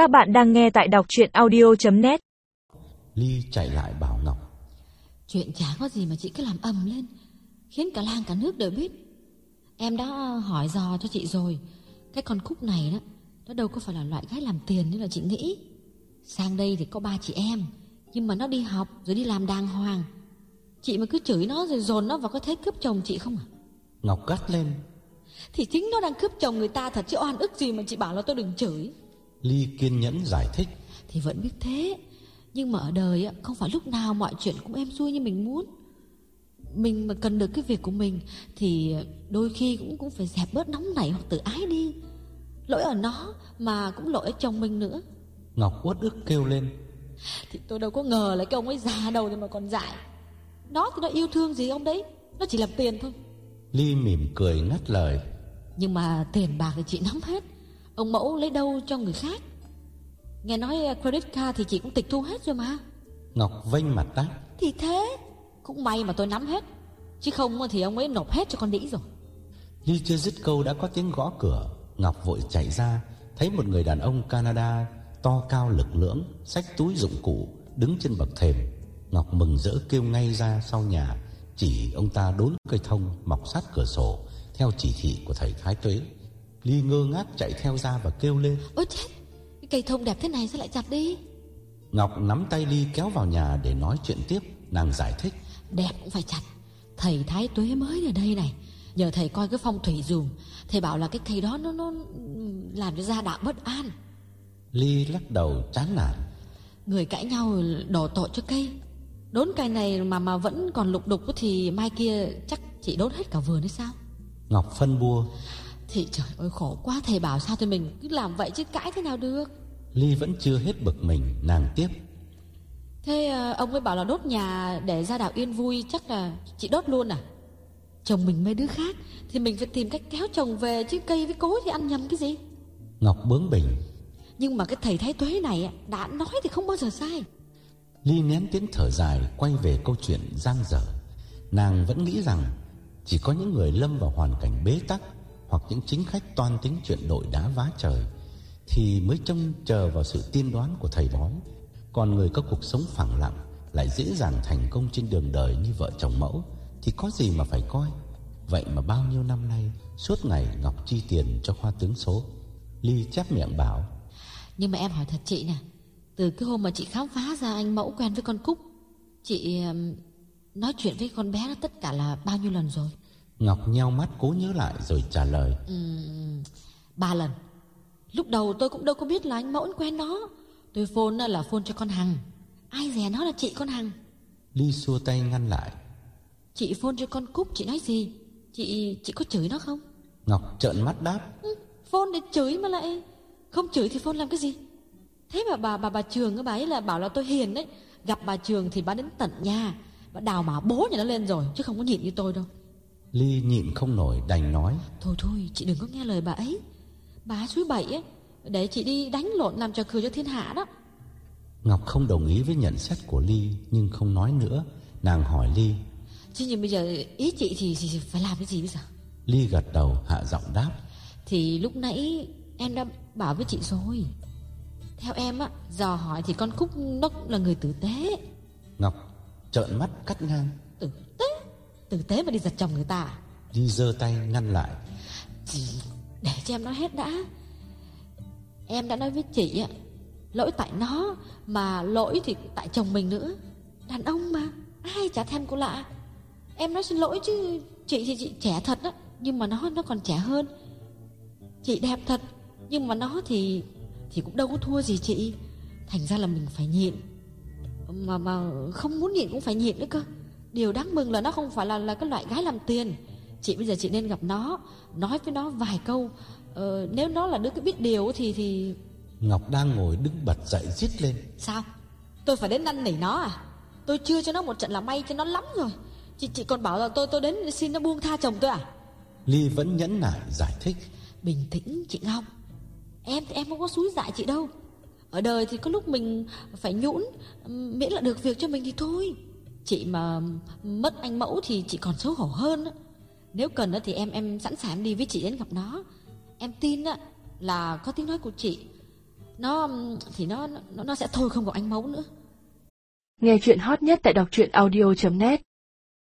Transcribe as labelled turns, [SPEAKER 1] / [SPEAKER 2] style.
[SPEAKER 1] Các bạn đang nghe tại đọc chuyện audio.net
[SPEAKER 2] Ly chạy lại bảo Ngọc.
[SPEAKER 3] Chuyện chả có gì mà chị cứ làm ầm lên Khiến cả làng cả nước đều biết. Em đã hỏi dò cho chị rồi Cái con Cúc này đó Nó đâu có phải là loại gái làm tiền như là chị nghĩ. Sang đây thì có ba chị em Nhưng mà nó đi học rồi đi làm đàng hoàng. Chị mà cứ chửi nó rồi dồn nó vào cái thế cướp chồng chị không à?
[SPEAKER 2] Ngọc gắt lên.
[SPEAKER 3] Thì chính nó đang cướp chồng người ta thật chứ oan ức gì mà chị bảo là tôi đừng chửi
[SPEAKER 2] Ly kiên nhẫn giải thích.
[SPEAKER 3] Thì vẫn biết thế Nhưng mà ở đời á, không phải lúc nào mọi chuyện cũng êm xuôi như mình muốn. Mình mà cần được cái việc của mình Thì đôi khi cũng cũng phải dẹp bớt nóng nảy hoặc tự ái đi. Lỗi ở nó mà cũng lỗi ở chồng mình nữa.
[SPEAKER 2] Ngọc uất ức kêu lên.
[SPEAKER 3] Thì tôi đâu có ngờ là cái ông ấy già đầu rồi mà còn dại. Nó thì nó yêu thương gì ông đấy? Nó chỉ làm tiền thôi.
[SPEAKER 2] Ly mỉm cười ngắt lời.
[SPEAKER 3] Nhưng mà tiền bạc thì chị nắm hết Ông mẫu lấy đâu cho người khác? Nghe nói credit card thì chị cũng tịch thu hết rồi mà.
[SPEAKER 2] Ngọc vênh mặt đáp
[SPEAKER 3] Thì thế Cũng may mà tôi nắm hết. Chứ không thì ông ấy nộp hết cho con đĩ rồi.
[SPEAKER 2] Ly chưa dứt câu đã có tiếng gõ cửa Ngọc vội chạy ra Thấy một người đàn ông Canada To cao lực lưỡng Xách túi dụng cụ Đứng trên bậc thềm. Ngọc mừng rỡ kêu ngay ra sau nhà Chỉ ông ta đốn cây thông Mọc sát cửa sổ Theo chỉ thị của thầy Thái Tuế Ly ngơ ngác chạy theo ra và kêu lên.
[SPEAKER 3] Ôi chết Cái cây thông đẹp thế này sao lại chặt đi?
[SPEAKER 2] Ngọc nắm tay Ly kéo vào nhà để nói chuyện tiếp Nàng giải thích.
[SPEAKER 3] Đẹp cũng phải chặt Thầy Thái Tuế mới ở đây này. Nhờ thầy coi cái phong thủy dùm Thầy bảo là cái cây đó nó nó làm cho gia đạo bất an.
[SPEAKER 2] Ly lắc đầu chán nản.
[SPEAKER 3] Người cãi nhau đổ tội cho cây. Đốn cây này mà mà vẫn còn lục đục Thì mai kia chắc chị đốt hết cả vườn hay sao?
[SPEAKER 2] Ngọc phân bua
[SPEAKER 3] Thì trời ơi khổ quá Thầy bảo sao thì mình cứ làm vậy chứ cãi thế nào được?
[SPEAKER 2] Ly vẫn chưa hết bực mình Nàng tiếp.
[SPEAKER 3] Thế à, ông ấy bảo là đốt nhà để gia đạo yên vui Chắc là chị đốt luôn à? Chồng mình mấy đứa khác Thì mình phải tìm cách kéo chồng về Chứ cây với cối thì ăn nhầm cái gì?
[SPEAKER 2] Ngọc bướng bỉnh.
[SPEAKER 3] Nhưng mà cái thầy thái tuế này Đã nói thì không bao giờ sai.
[SPEAKER 2] Ly nén tiếng thở dài Quay về câu chuyện giang dở. Nàng vẫn nghĩ rằng Chỉ có những người lâm vào hoàn cảnh bế tắc hoặc những chính khách toan tính chuyện đội đá vá trời, Thì mới trông chờ vào sự tiên đoán của thầy bói. Còn người có cuộc sống phẳng lặng Lại dễ dàng thành công trên đường đời như vợ chồng mẫu, Thì có gì mà phải coi. Vậy mà bao nhiêu năm nay, Suốt ngày Ngọc chi tiền cho khoa tướng số. Ly chép miệng bảo,
[SPEAKER 3] Nhưng mà em hỏi thật chị nè, Từ cái hôm mà chị khám phá ra anh mẫu quen với con Cúc, Chị nói chuyện với con bé đó tất cả là bao nhiêu lần rồi?
[SPEAKER 2] Ngọc nheo mắt cố nhớ lại rồi trả lời.
[SPEAKER 3] Ừm, Ba lần. Lúc đầu tôi cũng đâu có biết là anh mẫu quen nó. Tôi phone là phone cho con Hằng. Ai dè nó là chị con Hằng.
[SPEAKER 2] Ly xua tay ngăn lại.
[SPEAKER 3] Chị phone cho con Cúc chị nói gì? Chị chị có chửi nó không?
[SPEAKER 2] Ngọc trợn mắt đáp.
[SPEAKER 3] Ừ, Phone để chửi mà lại. Không chửi thì phone làm cái gì? Thế mà bà bà bà Trường bà ấy là bảo là tôi hiền đấy. Gặp bà Trường thì bà đến tận nhà. Bà đào mả bố nhà nó lên rồi Chứ không có nhịn như tôi đâu
[SPEAKER 2] Ly nhịn không nổi đành nói.
[SPEAKER 3] Thôi thôi chị đừng có nghe lời bà ấy. Bà suối bậy ấy. Để chị đi đánh lộn làm trò cười cho thiên hạ đó.
[SPEAKER 2] Ngọc không đồng ý với nhận xét của Ly Nhưng không nói nữa. Nàng hỏi Ly.
[SPEAKER 3] Chứ nhưng bây giờ ý chị thì, thì phải làm cái gì bây giờ?
[SPEAKER 2] Ly gật đầu hạ giọng đáp.
[SPEAKER 3] Thì lúc nãy em đã bảo với chị rồi. Theo em á Dò hỏi thì con Cúc nó cũng là người tử tế.
[SPEAKER 2] Ngọc trợn mắt cắt ngang.
[SPEAKER 3] Tử tế Tử tế mà đi giật chồng người ta à?
[SPEAKER 2] Ly giơ tay ngăn lại.
[SPEAKER 3] Chị Để cho em nói hết đã. Em đã nói với chị á Lỗi tại nó Mà lỗi thì tại chồng mình nữa. Đàn ông mà Ai chả thèm cô lạ. Em nói xin lỗi chứ Chị thì chị trẻ thật đó Nhưng mà nó nó còn trẻ hơn. Chị đẹp thật Nhưng mà nó thì Thì cũng đâu có thua gì chị. Thành ra là mình phải nhịn. Mà mà không muốn nhịn cũng phải nhịn nữa cơ Điều đáng mừng là nó không phải là là cái loại gái làm tiền. Chị bây giờ chị nên gặp nó Nói với nó vài câu. Ờ, Nếu nó là đứa cái biết điều thì thì
[SPEAKER 2] Ngọc đang ngồi đứng bật dậy rít lên.
[SPEAKER 3] Sao? Tôi phải đến năn nỉ nó à? Tôi chưa cho nó một trận là may cho nó lắm rồi. Chị chị còn bảo là tôi tôi đến xin nó buông tha chồng tôi à?
[SPEAKER 2] Ly vẫn nhẫn nại giải thích.
[SPEAKER 3] Bình tĩnh chị Ngọc. Em thì em không có xúi dại chị đâu. Ở đời thì có lúc mình phải nhũn Miễn là được việc cho mình thì thôi Chị mà mất anh mẫu thì chị còn xấu hổ hơn á. Nếu cần á thì em em sẵn sàng đi với chị đến gặp nó. Em tin á là có tiếng nói của chị. Nó thì nó nó, nó sẽ thôi không gặp anh mẫu nữa.
[SPEAKER 1] Nghe chuyện hot nhất tại đọc truyện audio.net